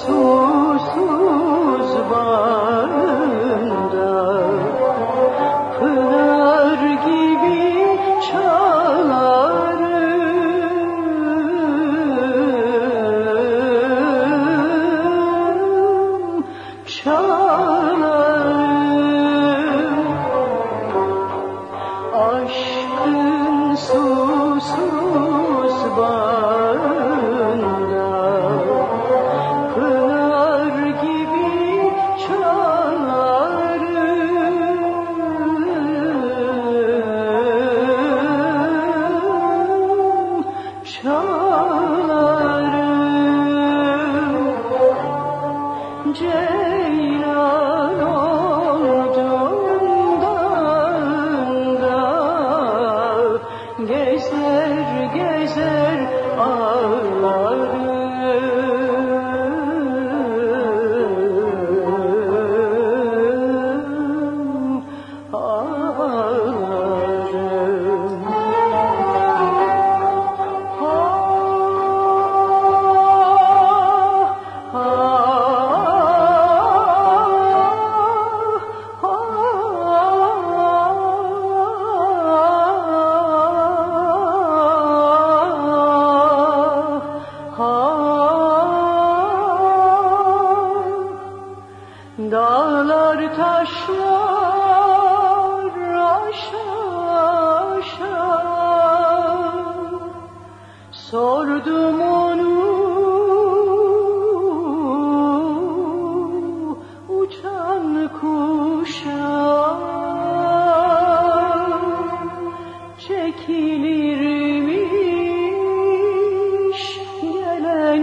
Susuz var Dağlar taşlar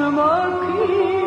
Bakmak için